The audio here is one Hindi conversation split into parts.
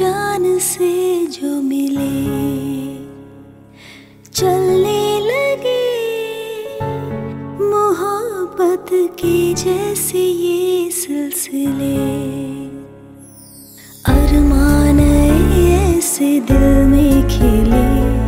अनजान से जो मिले, चलने लगे मोहब्बत के जैसे ये सिलसिले। अरमान ऐसे दिल में खिले।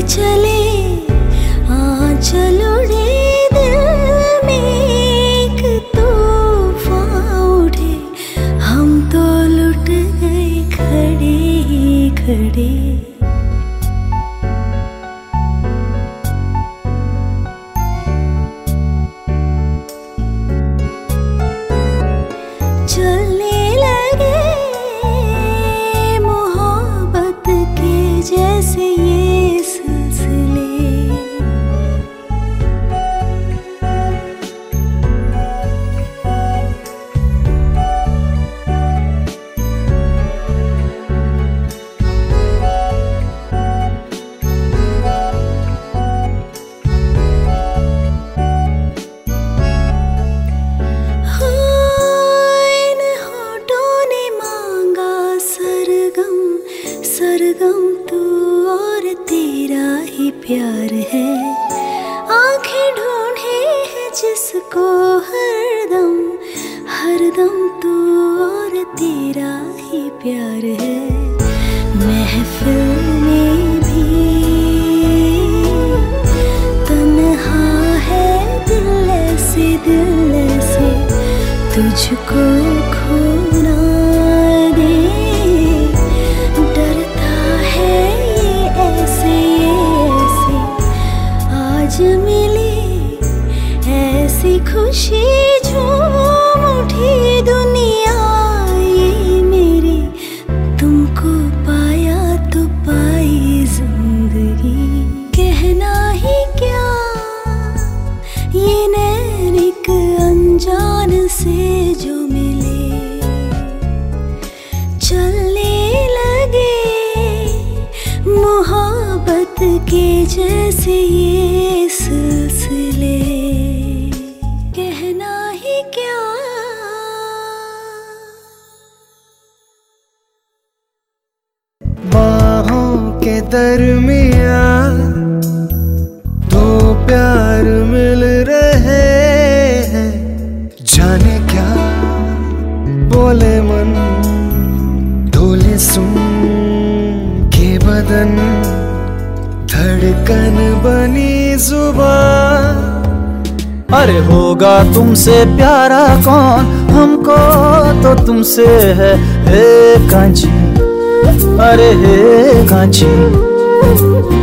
चले। चलो रे दिल में एक उठे हम तो लुट गए खड़े ही खड़े। प्यार है। आँखें ढूंढे है जिसको हरदम हरदम तू और तेरा ही प्यार है। महफिल में भी तन्हा है दिल से दिल से तुझको खोना मिली, ऐसी खुशी झूम उठी दुनिया, ये मेरी तुमको पाया तो पाई ज़िंदगी। कहना ही क्या, ये नैन एक अनजान से जो मिले। चलने लगे मोहब्बत के जैसे ये के दरमिया दो प्यार मिल रहे हैं। जाने क्या बोले मन डोले सुन के बदन, धड़कन बनी ज़ुबान। अरे होगा तुमसे प्यारा कौन? हमको तो तुमसे है, हे कांची। अरे हे कांची। प्यार पूछो